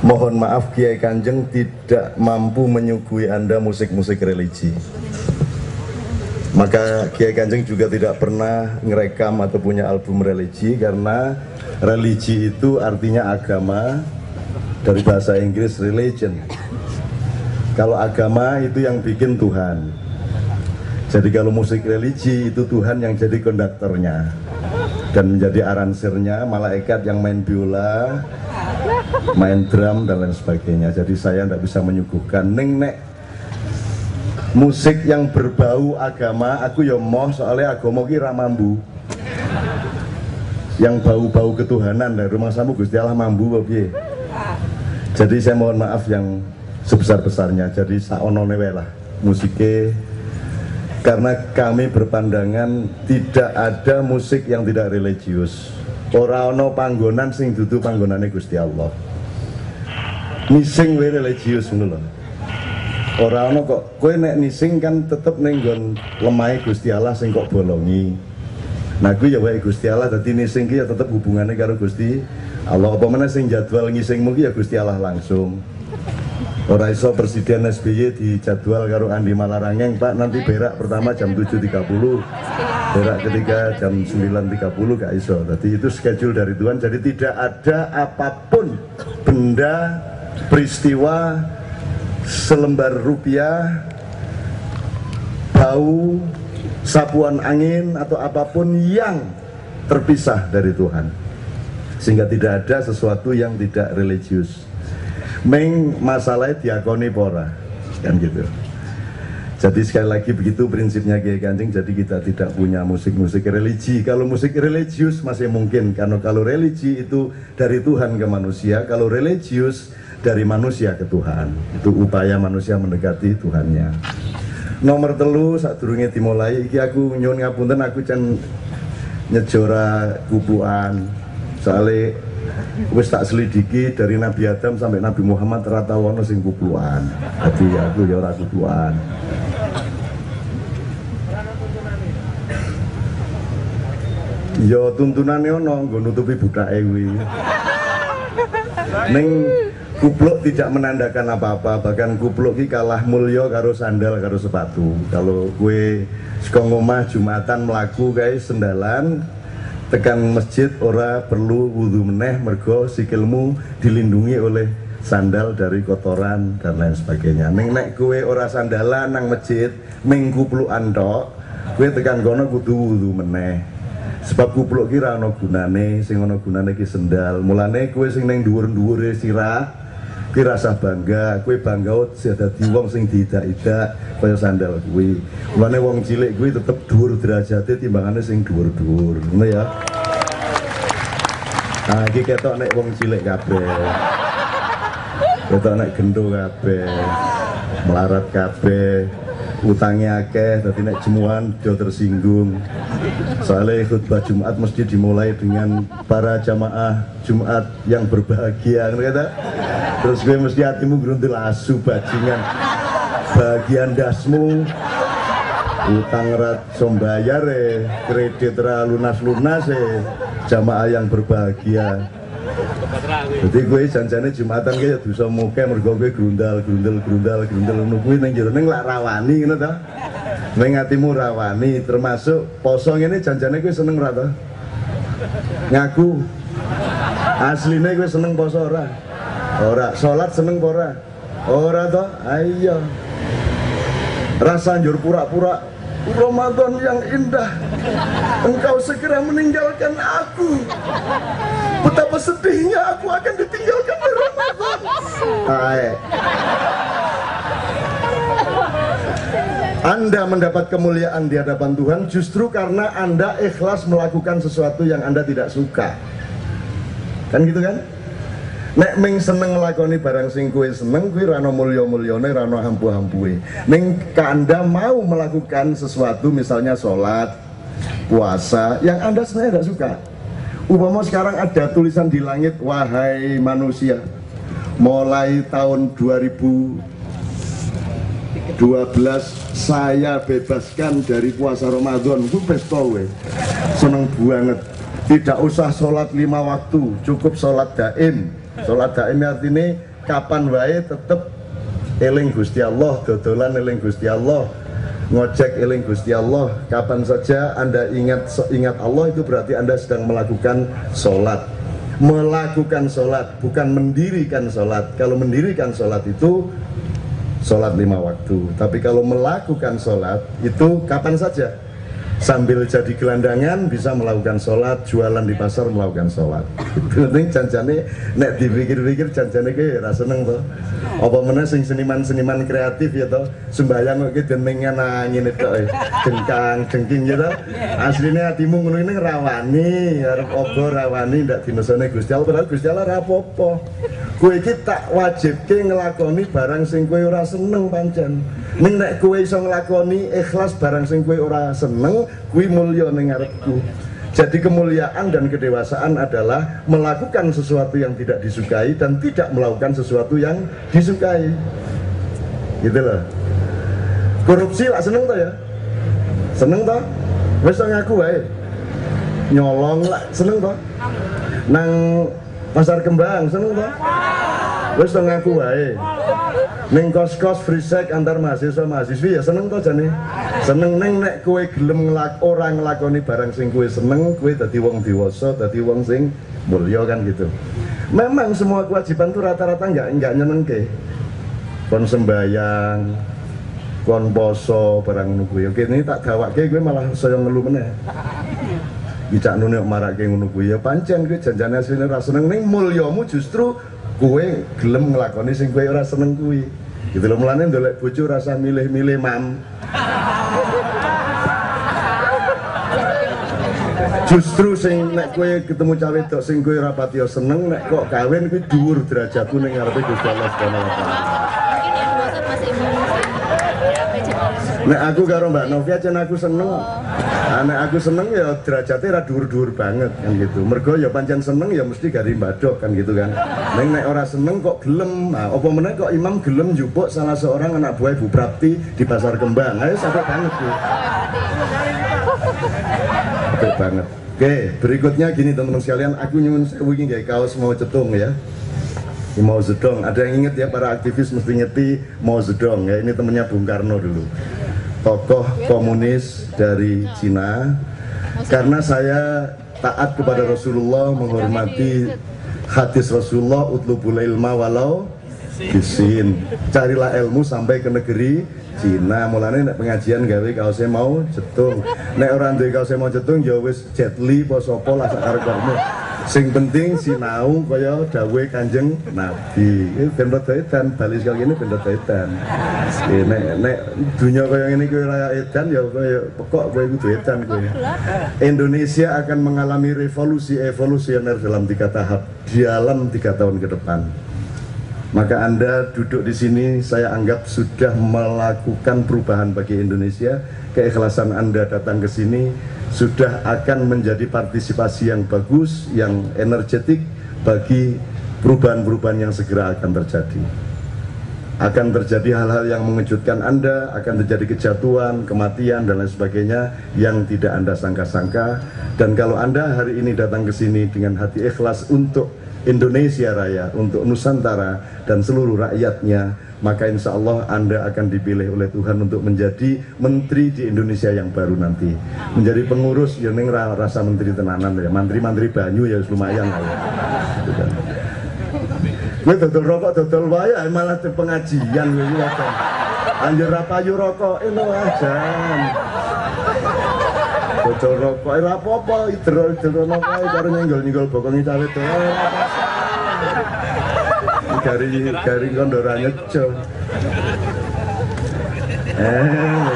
Mohon maaf Kiai Kanjeng tidak mampu menyuguhi Anda musik-musik religi. Maka Kiai Kanjeng juga tidak pernah ngerekam atau punya album religi karena religi itu artinya agama dari bahasa Inggris religion. Kalau agama itu yang bikin Tuhan. Jadi kalau musik religi itu Tuhan yang jadi konduktornya dan menjadi aransernya, malaikat yang main biola, main drum dan lain sebagainya. Jadi saya tidak bisa menyuguhkan. Neng nek musik yang berbau agama, aku ya moh soalnya agama kira mambu. Yang bau-bau ketuhanan dari rumah samu Gusti Allah mambu? Jadi saya mohon maaf yang sebesar-besarnya. Jadi saonone lah musiknya karena kami berpandangan tidak ada musik yang tidak religius ora ono panggonan sing dudu panggonane Gusti Allah nising we religius ngono lho. Ora kok kowe nek nising kan tetep ning nggon lemahe Gusti Allah sing kok bolongi. Nah kuwi ya wae Gusti Allah dadi nising ki ya tetep hubungannya karo Gusti Allah. Apa meneh sing jadwal ngisingmu ki ya Gusti Allah langsung. Ora iso Presiden SBY di jadwal karo Andi Malarangeng Pak. Nanti berak pertama jam 7.30 berak ketiga jam 9.30 gak iso. Jadi itu schedule dari Tuhan. Jadi tidak ada apa pun benda peristiwa selembar rupiah bau sapuan angin atau apa pun yang terpisah dari Tuhan. Sehingga tidak ada sesuatu yang tidak religius. Meng masalahnya diakoni pora kan gitu. Jadi sekali lagi begitu prinsipnya Kiai Kanjeng jadi kita tidak punya musik-musik religi. Kalau musik religius masih mungkin karena kalau religi itu dari Tuhan ke manusia kalau religius dari manusia ke Tuhan. Itu upaya manusia mendekati Tuhannya. Nomor telu saat turunnya dimulai iki aku nyun ngapunten aku can nyejora kubuan. Soalnya wis tak selidiki dari Nabi Adam sampai Nabi Muhammad rata wono sing kubuan. Jadi aku ya ora kubuan. Ya tuntunane ono nggo nutupi budake kuwi. Ning kupluk tidak menandakan apa-apa bahkan kupluk ki kalah mulya karo sandal karo sepatu. Kalau kue saka ngomah Jumatan melaku guys sendalan tekan masjid ora perlu wudhu meneh mergo sikilmu dilindungi oleh sandal dari kotoran dan lain sebagainya. Neng nek kue ora sandalan nang masjid minggu pelu antok kue tekan kono kudu wudhu meneh. Sebab kupluk kira ono gunane sing ono gunane ki sendal. Mulane kue sing neng dhuwur-dhuwure sirah kue rasa bangga kue bangga dadi wong sing tidak-tidak kaya sandal kuwi. Mulane wong cilik kuwi tetep dhuwur derajate timbangane sing dhuwur-dhuwur ngono ya. Nah iki ketok nek wong cilik kabeh. Ketok nek gendo kabeh melarat kabeh utangnya akeh tapi nek jemuan dia tersinggung. Soalnya khutbah Jumat mesti dimulai dengan para jamaah Jumat yang berbahagia kata terus gue mesti hatimu geruntil asu bajingan. Bagian dasmu utang rat sombayar eh kredit ra lunas lunas eh jamaah yang berbahagia. Jadi gue janjane jumatan ya dosa muka mergo gue grundal grundal grundal grundal. Ngono kuwi ning jero lak rawani ngono ta? Ning atimu rawani termasuk poso ngene janjane gue seneng ra ngaku. Asline gue seneng poso ora ora sholat seneng ora? Ora toh ayo. Rasa anjur pura-pura Ramadan yang indah engkau segera meninggalkan aku. Betapa sedihnya aku akan ditinggalkan di Ramadan. Hai. Anda mendapat kemuliaan di hadapan Tuhan justru karena Anda ikhlas melakukan sesuatu yang Anda tidak suka. Kan gitu kan Nek ming seneng nglakoni barang sing kue seneng kuwi rano mulya-mulyane rano hampu-hampue. Ning Anda mau melakukan sesuatu misalnya sholat, puasa yang Anda sebenarnya tidak suka. Umpama sekarang ada tulisan di langit wahai manusia mulai tahun 2012 saya bebaskan dari puasa Ramadan itu pesta seneng banget tidak usah sholat lima waktu cukup sholat daim Sholat daim artinya kapan wae tetep eling Gusti Allah, dodolan eling Gusti Allah, ngojek eling Gusti Allah. Kapan saja Anda ingat ingat Allah itu berarti Anda sedang melakukan sholat. Melakukan sholat, bukan mendirikan sholat. Kalau mendirikan sholat itu sholat lima waktu. Tapi kalau melakukan sholat itu kapan saja sambil jadi gelandangan bisa melakukan sholat jualan di pasar melakukan sholat. Penting janjane nek dipikir-pikir janjane ke rasa seneng tuh apa mana sing seniman-seniman kreatif ya toh sembayang kok dan mengen angin itu eh. jengkang jengking ya toh aslinya hatimu ngono ini rawani harap ogo rawani ndak dinosone Gusti Allah. Padahal Gusti Allah rapopo kue iki tak wajib ke ngelakoni barang sing kue ora seneng pancen. Ning nek kue iso ngelakoni ikhlas barang sing kue ora seneng kui mulya ning ngarepku jadi kemuliaan dan kedewasaan adalah melakukan sesuatu yang tidak disukai dan tidak melakukan sesuatu yang disukai. Gitu loh. Korupsi lah seneng toh ya? Seneng toh? Wes ngaku wae. Nyolong lah seneng toh? Nang pasar kembang seneng toh? Wes ngaku wae. Neng kos-kos free sex antar mahasiswa mahasiswi ya seneng toh jane. Seneng neng nek kue gelem ngelak orang ngelakoni barang sing kue seneng, kue tadi wong diwasa, tadi wong sing mulia kan gitu. Memang semua kewajiban tuh rata-rata nggak nggak nyeneng ke. Kon sembayang, kon poso barang nunggu. Oke ini tak gawak ke gue malah saya ngeluh meneh. Bicak nune marak ke ngono ya pancen gue janjane asline ra seneng ning mulyamu justru kue gelem ngelakoni sing kue ora seneng kue gitu loh mulane ndolek bojo rasa milih-milih mam. Justru sing nek kue ketemu cawe wedok sing kue rapati seneng nek kok kawin kuwi dhuwur derajatku ning ngarepe Gusti Allah Subhanahu wa taala Nek aku karo Mbak Novia jan aku seneng. Nah, nek aku seneng ya derajatnya ra dhuwur-dhuwur banget kan gitu. Mergo ya pancen seneng ya mesti gari mbadok kan gitu kan. Neng nek ora seneng kok gelem. Nah, apa meneh kok imam gelem jupuk salah seorang anak buah Ibu Prapti di Pasar Kembang. Ayo sampai banget tuh. Sampai banget. Oke, berikutnya gini teman-teman sekalian, aku nyuwun sewu iki kaos mau cetung ya. Mau zedong, ada yang inget ya para aktivis mesti ngerti mau zedong ya ini temennya Bung Karno dulu tokoh komunis dari Cina. Karena saya taat kepada Rasulullah menghormati hadis Rasulullah utlubul ilma walau bisin. Carilah ilmu sampai ke negeri Cina. Mulanya nek pengajian gawe kaosnya mau cetung nek orang duwe kaosnya mau cetung ya wis jetli posopo lah sakar sing penting sinau kaya dawe kanjeng nabi. Ben rada edan bali sekali ini ben rada edan. Nek nek dunia kaya ini kaya raya edan ya kaya pokok kaya kudu edan kaya Indonesia akan mengalami revolusi evolusioner dalam tiga tahap dalam tiga tahun ke depan maka Anda duduk di sini saya anggap sudah melakukan perubahan bagi Indonesia keikhlasan Anda datang ke sini sudah akan menjadi partisipasi yang bagus, yang energetik bagi perubahan-perubahan yang segera akan terjadi. Akan terjadi hal-hal yang mengejutkan Anda, akan terjadi kejatuhan, kematian, dan lain sebagainya yang tidak Anda sangka-sangka. Dan kalau Anda hari ini datang ke sini dengan hati ikhlas untuk Indonesia Raya, untuk Nusantara dan seluruh rakyatnya, maka insya Allah Anda akan dipilih oleh Tuhan untuk menjadi menteri di Indonesia yang baru nanti. Menjadi pengurus ya neng rasa menteri tenanan ya. Menteri-menteri banyu ya lumayan lah ya. Gitu kan. gue dodol rokok dodol waya malah pengajian gue ya kan. Anjir apa yuk rokok ini aja dodol rokok ini apa-apa idrol idrol rokok karo nyenggol-nyenggol bokongnya cawe tuh. Garing garing kondora nyejo. Eh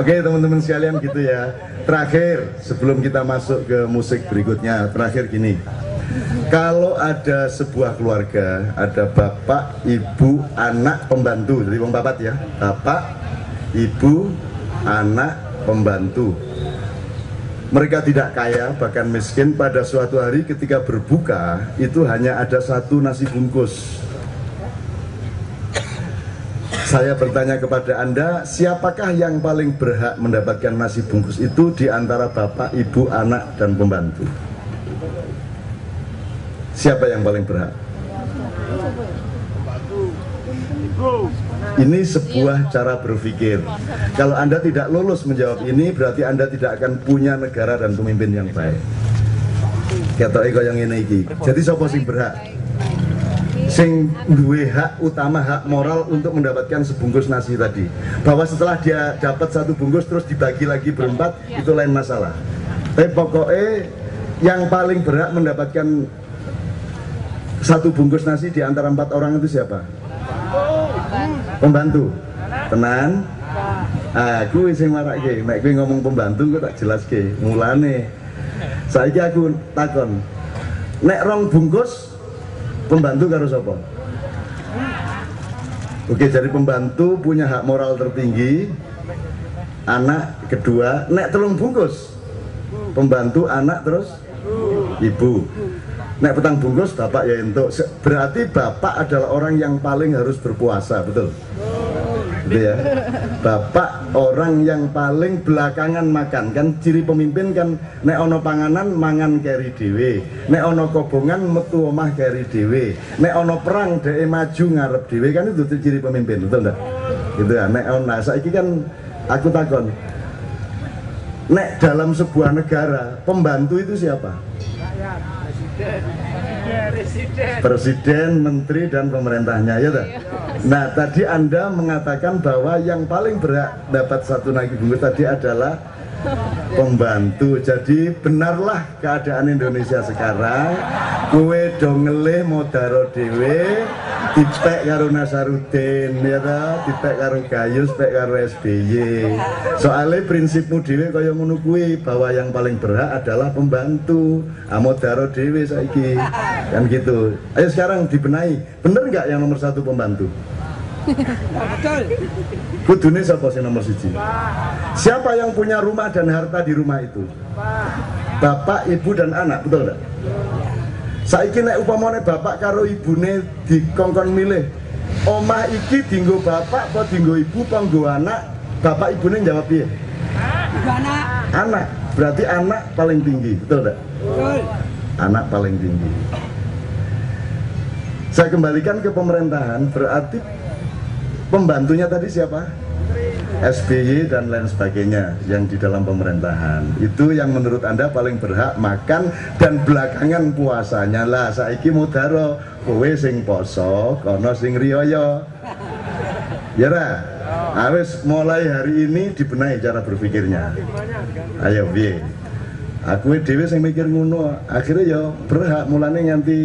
Oke teman-teman sekalian gitu ya. Terakhir sebelum kita masuk ke musik berikutnya Terakhir gini. Kalau ada sebuah keluarga Ada bapak, ibu, anak, pembantu Jadi bapak ya. Bapak, ibu, anak, pembantu. Mereka tidak kaya bahkan miskin pada suatu hari ketika berbuka itu hanya ada satu nasi bungkus. Saya bertanya kepada anda siapakah yang paling berhak mendapatkan nasi bungkus itu di antara bapak, ibu, anak, dan pembantu? Siapa yang paling berhak? Ini sebuah cara berpikir. Kalau Anda tidak lulus menjawab ini, berarti Anda tidak akan punya negara dan pemimpin yang baik. Kata Eko yang ini iki. Jadi siapa sing berhak? Sing duwe hak utama hak moral untuk mendapatkan sebungkus nasi tadi. Bahwa setelah dia dapat satu bungkus terus dibagi lagi berempat itu lain masalah. Tapi pokoknya yang paling berhak mendapatkan satu bungkus nasi di antara empat orang itu siapa? Pembantu. Tenan. Aku sing marake, nek kowe ngomong pembantu kok tak jelaske. Mulane saiki aku takon. Nek rong bungkus pembantu karo sapa? Oke, jadi pembantu punya hak moral tertinggi. Anak kedua, nek telung bungkus. Pembantu anak terus ibu. Nek petang bungkus bapak ya untuk berarti bapak adalah orang yang paling harus berpuasa, betul? Gitu ya. Bapak orang yang paling belakangan makan kan ciri pemimpin kan nek ono panganan mangan keri dewe, nek ono kobongan metu omah keri dewe, nek ono perang dhek maju ngarep dewe kan itu ciri pemimpin, betul enggak? Gitu ya. Nek ono nah, saiki kan aku takon. Nek dalam sebuah negara pembantu itu siapa? Presiden, menteri dan pemerintahnya ya tak? Nah tadi anda mengatakan bahwa yang paling berhak dapat satu nagi bungkus tadi adalah pembantu. Jadi benarlah keadaan Indonesia sekarang. Kue dongeleh modaro dewe, dipek karo Nasarudin, ya ta, dipek karo Gayus, dipek karo SBY. Soalnya prinsipmu dewe kaya ngono kuwi bahwa yang paling berhak adalah pembantu. Amodaro dewe saiki. Kan gitu. Ayo sekarang dibenahi. Bener nggak yang nomor satu pembantu? Kudune siapa sih nomor siji? Siapa yang punya rumah dan harta di rumah itu? Bapak, ibu dan anak, betul enggak? Saiki nek upamane bapak karo ibune dikongkon milih omah iki dinggo bapak apa dinggo ibu apa nggo anak? Bapak ibune jawab piye? Anak. Anak. Berarti anak paling tinggi betul enggak anak paling tinggi. Saya kembalikan ke pemerintahan berarti pembantunya tadi siapa? SBY dan lain sebagainya yang di dalam pemerintahan. Itu yang menurut anda paling berhak makan dan belakangan puasanya. Lah saiki mudaro kowe sing poso kono sing riyoyo. Ya Awes mulai hari ini dibenahi cara berpikirnya. Ayo biye aku dewe sing mikir ngono akhirnya ya berhak mulane nganti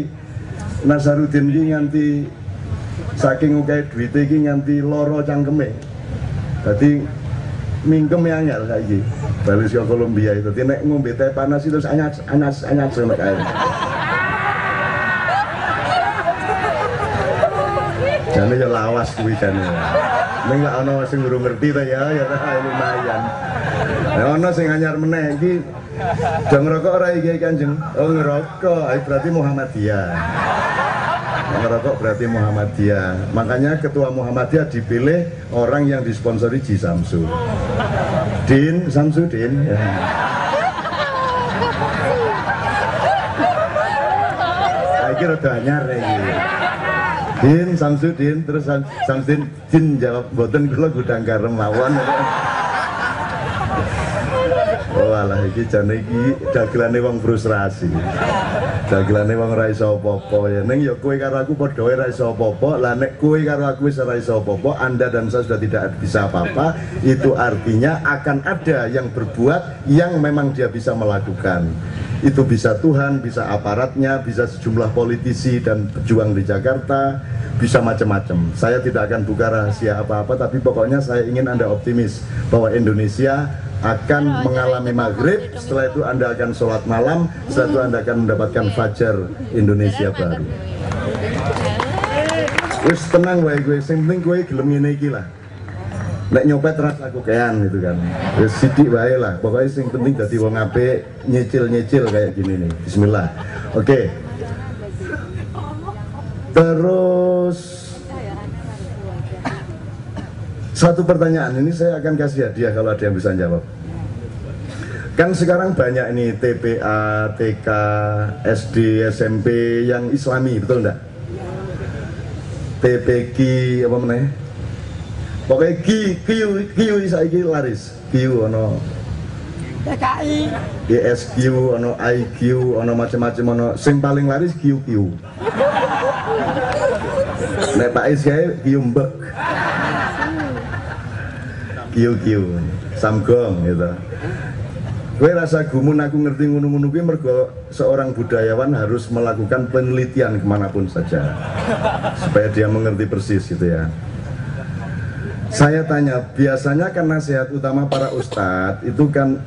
Nasarudin iki nganti saking ukei duit iki nganti loro cangkeme Berarti mingkem yang angel saiki. Bali saka Kolombia itu. Dadi nek ngombe teh panas itu anyas anyas anyas sampe kae. Jane ya lawas kuwi jane. Ning lak ana sing urung ngerti ta ya ya lumayan. Nek ana sing anyar meneh iki do ngerokok ora iki Kanjeng? Oh ngerokok, berarti Muhammadiyah merokok berarti Muhammadiyah makanya ketua Muhammadiyah dipilih orang yang disponsori Ji Samsu Din Samsudin ya. saya kira udah anyar ya Din Samsudin terus Samsudin Din jawab boten kula gudang garam mawon Oh alah iki jane iki dagelane wong frustrasi. Dagelane wong ora iso apa-apa ya. Ning ya kowe karo aku padha ora iso apa-apa. Lah nek kowe karo aku wis ora iso apa-apa, Anda dan saya sudah tidak bisa apa-apa, itu artinya akan ada yang berbuat yang memang dia bisa melakukan. Itu bisa Tuhan, bisa aparatnya, bisa sejumlah politisi dan pejuang di Jakarta, bisa macam-macam. Saya tidak akan buka rahasia apa-apa, tapi pokoknya saya ingin Anda optimis bahwa Indonesia akan mengalami maghrib. Setelah itu anda akan sholat malam. Setelah itu anda akan mendapatkan fajar Indonesia baru. wis tenang wae gue sing penting gue gelem ngene iki lah. Nek nyopet ras aku kean gitu kan. Wis sidik wae lah. Pokoknya sing penting dadi wong apik nyicil-nyicil kayak gini nih. Bismillah. Oke. Okay. terus satu pertanyaan ini saya akan kasih hadiah kalau ada yang bisa jawab kan sekarang banyak ini TPA, TK, SD, SMP yang islami, betul enggak? TPQ apa mana? Pokoknya Q, Q, Q saiki laris. Q ono TKI ISQ, ono IQ, ono macam-macam ono sing paling laris QQ. Nek Pak Is kae Q mbek. QQ, Samgong gitu. Gue rasa gumun aku ngerti ngono-ngono gue mergo seorang budayawan harus melakukan penelitian ke mana pun saja supaya dia mengerti persis gitu ya. Saya tanya, biasanya kan nasihat utama para ustadz itu kan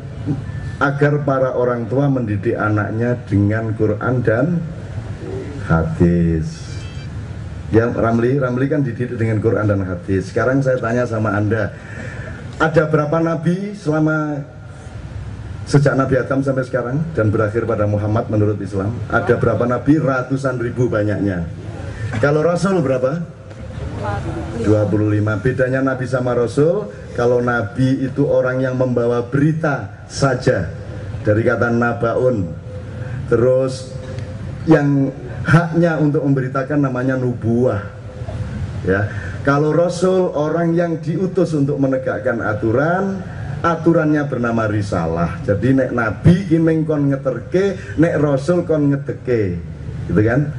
agar para orang tua mendidik anaknya dengan Quran dan hadis. Ya Ramli, Ramli kan dididik dengan Quran dan hadis. Sekarang saya tanya sama Anda, ada berapa nabi selama sejak Nabi Adam sampai sekarang dan berakhir pada Muhammad menurut Islam? Ada berapa nabi? Ratusan ribu banyaknya. Kalau rasul berapa? 25 bedanya nabi sama rasul kalau nabi itu orang yang membawa berita saja. Dari kata nabaun. Terus yang haknya untuk memberitakan namanya nubuah. Ya kalau rasul orang yang diutus untuk menegakkan aturan aturannya bernama risalah. Jadi nek nabi kimeng kon ngeterke nek rasul kon ngedeke gitu kan?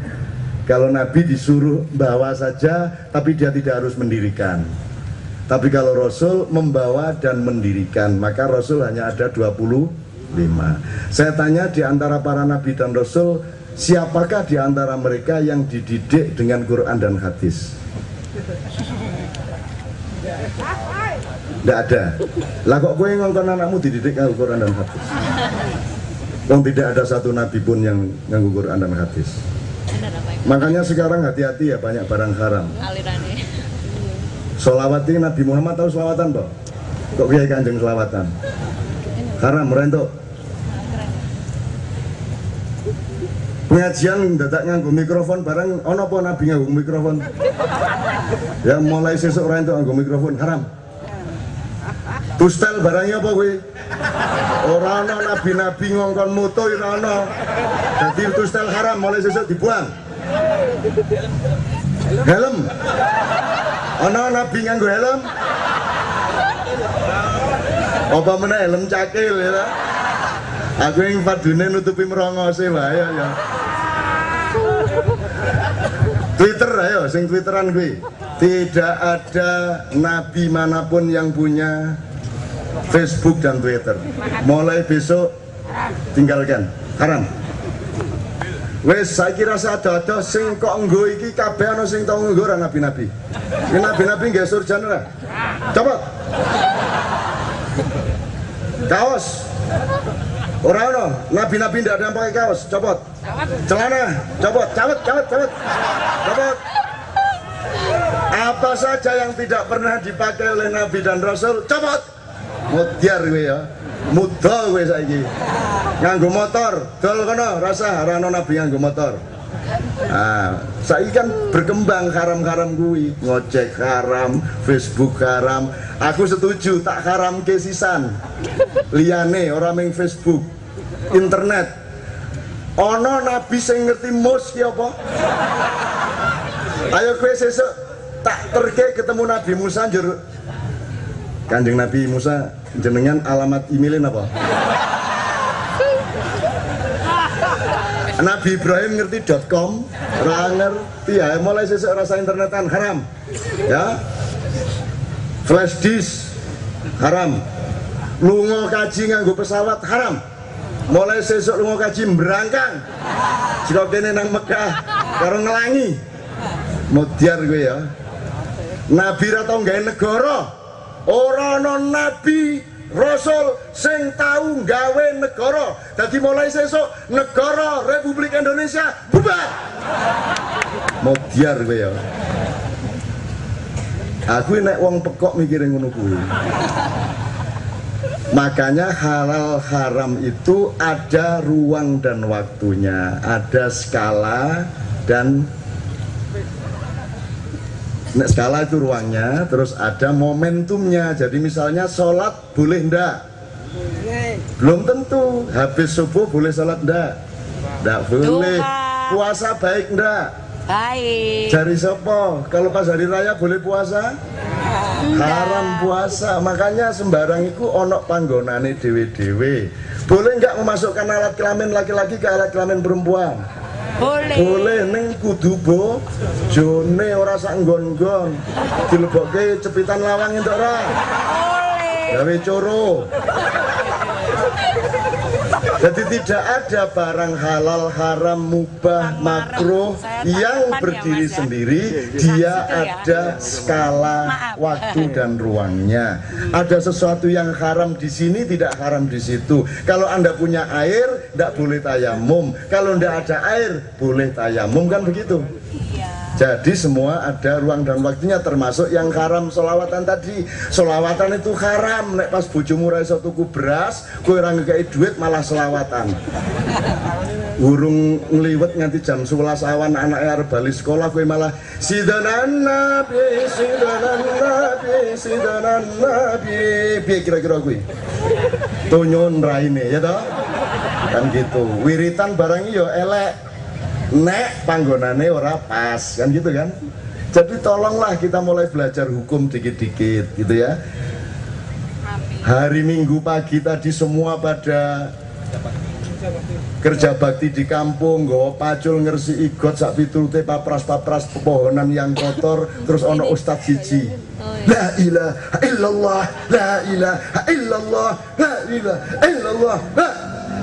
Kalau nabi disuruh bawa saja tapi dia tidak harus mendirikan. Tapi kalau rasul membawa dan mendirikan maka rasul hanya ada 25 saya tanya di antara para nabi dan rasul siapakah di antara mereka yang dididik dengan Quran dan hadis tidak ada. Lah kok gue ngongkon anakmu dididik nganggo Quran dan hadis? Wong tidak ada satu nabi pun yang nganggo Quran dan hadis. Makanya sekarang hati-hati ya banyak barang haram. alirannya Nabi Muhammad tahu selawatan toh? Kok kiai kanjeng selawatan? Haram rentok. Pengajian dadak nganggo mikrofon barang ono apa nabi nganggo mikrofon? Ya mulai sesuk ora entuk nganggo mikrofon haram. Tustel barangnya apa kuwi? Ora ana nabi-nabi ngongkon moto ora ana. Dadi tustel haram mulai sesuk dibuang. Helm. Ana nabi nganggo helm? Apa meneh helm cakil ya? Aku yang padune nutupi merongose wae ya. Twitter ayo, sing Twitteran gue. Tidak ada nabi mana pun yang punya Facebook dan Twitter. Mulai besok tinggalkan. Haram. Wes saya kira ada ada sing kok nggo iki kabeh ana sing tau nggo nabi-nabi. Ini nabi-nabi nggak surjan ora? Coba. Kaos. Ora ono, nabi-nabi ndak ada pakai kaos, copot. Celana, copot, cabut, cabut, cabut. Copot. Apa saja yang tidak pernah dipakai oleh Nabi dan Rasul, copot. Mudyar gue ya. Muda gue saiki. Nganggo motor, dol kono rasa ora ono Nabi nganggo motor. Nah, saya kan berkembang haram-haram gue, ngocek haram, Facebook haram. Aku setuju tak haram kesisan. Liane orang main Facebook, internet. Ono nabi sing ngerti mus apa? Ayo kowe sesuk tak terke ketemu Nabi Musa njur Kanjeng Nabi Musa jenengan alamat emailin apa? Nabi Ibrahim ngerti .com, ora ngerti mulai sesuk rasa internetan haram. Ya. Flash disk haram. Lunga kaji nganggo pesawat haram. Mulai sesuk lunga kaji berangkang. Jika kene nang Mekah karo ngelangi. Mudyar gue ya. Nabi ra tau negara. Ora nabi Rasul sing tahu gawe negara. Dadi mulai sesuk negara Republik Indonesia bubar. Mudyar gue ya. Aku nek wong pekok mikirin ngono kuwi. Makanya halal haram itu ada ruang dan waktunya, ada skala dan skala itu ruangnya, terus ada momentumnya. Jadi misalnya sholat boleh ndak? belum tentu habis subuh boleh sholat ndak ndak boleh puasa baik ndak Baik. Jari sopo, kalau pas hari raya boleh puasa? Haram puasa, makanya sembarang itu onok panggonane dewe-dewe. Boleh nggak memasukkan alat kelamin laki-laki ke alat kelamin perempuan? Boleh. Boleh neng kudu bo, jone ora sak nggon-nggon. Dilebokke cepitan lawang entuk ora? Boleh. Gawe coro. Jadi tidak ada barang halal, haram, mubah, makruh yang berdiri sendiri. Dia ada skala waktu dan ruangnya. Ada sesuatu yang haram di sini tidak haram di situ. Kalau anda punya air, tidak boleh tayamum. Kalau tidak ada air, boleh tayamum kan begitu. Jadi semua ada ruang dan waktunya termasuk yang haram solawatan tadi. Solawatan itu haram. Nek pas bojomu ra iso tuku beras Kue orang duit malah solawatan Urung ngeliwet nganti jam 11 awan anaknya arep bali sekolah kue malah Sidanan Nabi, Sidanan Nabi, Sidanan Nabi Biar kira-kira kue Tunyon raine ya toh? Kan gitu. Wiritan barang iyo elek nek panggonane ora pas kan gitu kan? Jadi tolonglah kita mulai belajar hukum dikit-dikit gitu ya. Hari minggu pagi tadi semua pada kerja bakti di kampung nggawa pacul ngersi igot sak pitulute papras-papras pepohonan yang kotor terus ono ustad siji. La ilaha illallah La ilaha illallah La ilaha illallah La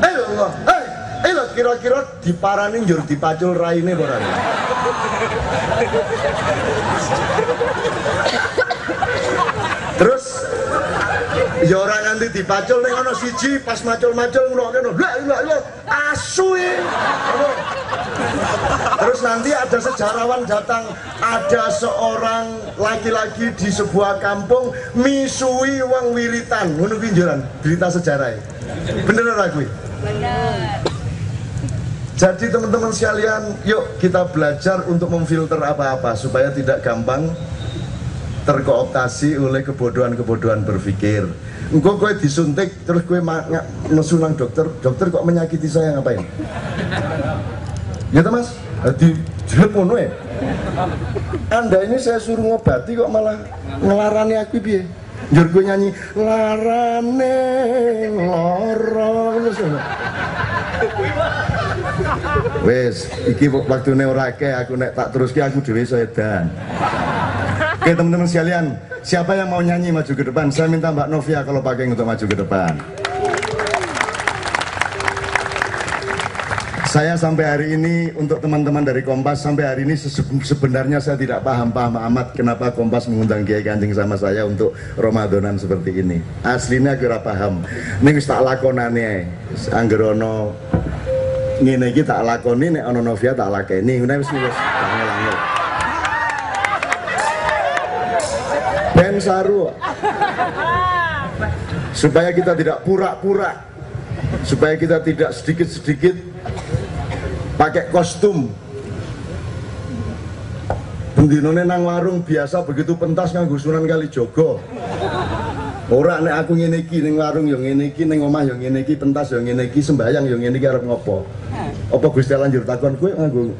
illallah Hei, Ayo kira-kira diparani njur dipacul raine ora Terus ya ora nganti dipacul ning ana siji pas macul-macul ngono ngono. La ilaha illallah asu e. Terus nanti ada sejarawan datang, ada seorang laki-laki di sebuah kampung misui wong wiritan, ngono njuran, berita sejarah. Bener ora kuwi? Jadi teman-teman sekalian, yuk kita belajar untuk memfilter apa-apa supaya tidak gampang terkooptasi oleh kebodohan-kebodohan berpikir. Engkau kue disuntik terus kue nesu nang dokter, dokter kok menyakiti saya ngapain? Ya mas, di telepon ya. Anda ini saya suruh ngobati kok malah ngelarani aku biye. Jur gue nyanyi larane lorong Wes, iki waktune ora aku nek tak teruske aku dhewe sedan. Oke teman-teman sekalian, siapa yang mau nyanyi maju ke depan? Saya minta Mbak Novia kalau pakai untuk maju ke depan. Saya sampai hari ini untuk teman-teman dari Kompas sampai hari ini sebenarnya saya tidak paham-paham amat kenapa Kompas mengundang Kiai Kanjeng sama saya untuk Ramadanan seperti ini. Aslinya kira paham. Ning tak lakonane anggerono ngene iki tak lakoni nek ana Novia tak lakeni. Ngene wis wis tak ngelangi. Ben saru. Supaya kita tidak pura-pura. Supaya kita tidak sedikit-sedikit pakai kostum bendinone nang warung biasa begitu pentas nganggo Sunan Kalijogo ora nek aku ngene iki ning warung yo ngene iki ning omah yo ngene iki pentas yo ngene iki sembayang yo ngene iki arep ngopo apa Gusti Allah njur takon kowe nganggo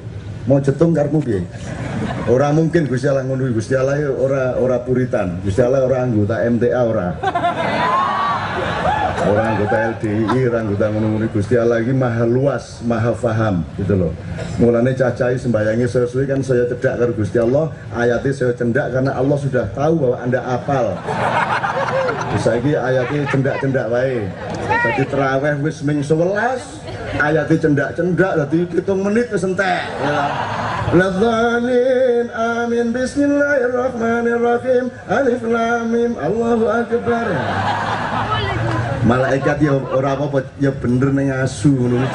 mau cetung karepmu piye ora mungkin Gusti Allah ngono Gusti Allah ora ora puritan Gusti Allah ora anggota MTA ora orang anggota LDI, orang anggota menunggu Gusti Allah lagi maha luas, maha faham gitu loh. Mulanya cacai sembayangnya sesuai kan saya cedak ke Gusti Allah, ayatnya saya cendak karena Allah sudah tahu bahwa anda apal. Bisa lagi ayatnya cendak-cendak baik. Tadi teraweh wis ming 11, ayatnya cendak-cendak, tadi hitung menit wis entek. Ya. Amin. Bismillahirrahmanirrahim. Alif lamim Allahu Akbar. Malaikat ya ora apa-apa ya bener ning asu ngono.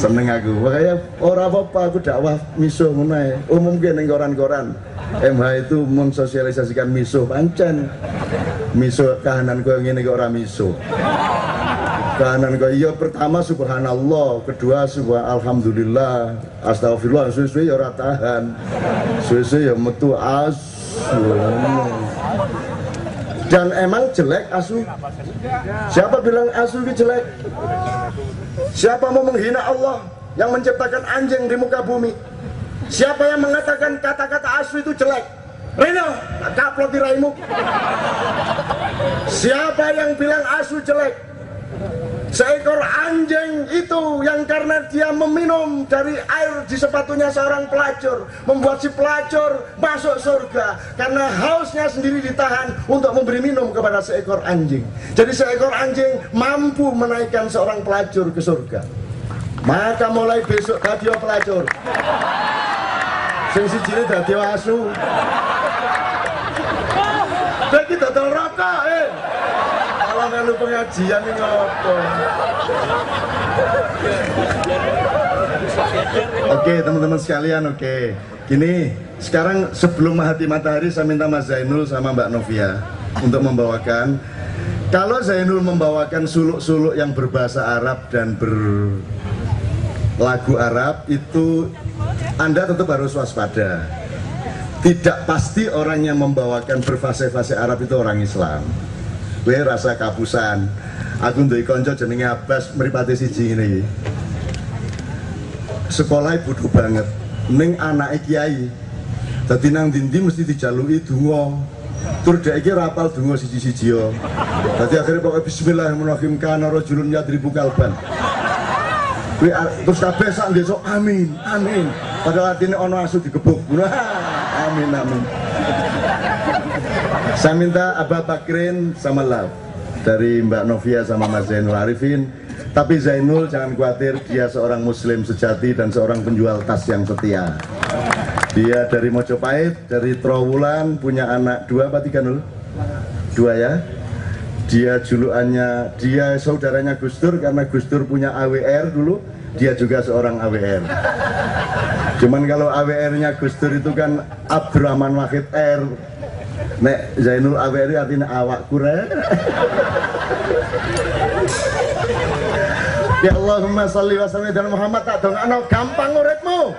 Seneng aku. Makanya ora apa-apa aku dakwah miso ngono ae. Umumke ning koran-koran. MH itu mensosialisasikan miso pancen. Miso kahanan koyo ngene kok ora miso kahanan kok iya pertama subhanallah kedua subhan alhamdulillah astagfirullah. Suwe-suwe ya ora tahan. Suwe-suwe ya metu asu. Dan emang jelek asu? Siapa bilang asu itu jelek? Siapa mau menghina Allah yang menciptakan anjing di muka bumi? Siapa yang mengatakan kata-kata asu itu jelek? Reno, kaplok di raimu siapa yang bilang asu jelek Seekor anjing itu yang karena dia meminum dari air di sepatunya seorang pelacur Membuat si pelacur masuk surga Karena hausnya sendiri ditahan untuk memberi minum kepada seekor anjing. Jadi seekor anjing mampu menaikkan seorang pelacur ke surga. Maka mulai besok tadi pelacur. Sing si ciri tadi asu Bagi dodol rokok eh malah pengajian ini ngopo Oke teman-teman sekalian oke. Gini sekarang sebelum hati matahari saya minta Mas Zainul sama Mbak Novia Untuk membawakan. Kalau Zainul membawakan suluk-suluk yang berbahasa Arab dan berlagu Arab Itu Anda tetap harus waspada. Tidak pasti orang yang membawakan berfase-fase Arab itu orang Islam gue rasa kapusan aku ndek kanca jenenge Abbas mripate siji ngene iki. Sekolah butuh banget. Ning anake kiai. Dadi nang dindi mesti dijaluki donga. Tur dek iki rapal donga siji-siji yo. Dadi akhirnya pokoknya bismillahirrahmanirrahim kana rajulun yadribu kalban. Gue terus kabeh sak besok amin amin. Padahal artinya ono asu digebuk amin amin saya minta Abah Bakrin sama Love dari Mbak Novia sama Mas Zainul Arifin. Tapi Zainul jangan khawatir, dia seorang muslim sejati dan seorang penjual tas yang setia. Dia dari Mojopahit, dari Trowulan, punya anak dua apa tiga nul? Dua ya. Dia julukannya, dia saudaranya Gus Dur karena Gus Dur punya AWR dulu, dia juga seorang AWR. Cuman kalau AWR-nya Gus Dur itu kan Abdurrahman Wahid R, Nek Zainul Aweri artinya awak kurang. ya Allahumma salli wa sallim dan Muhammad tak dong gampang uripmu.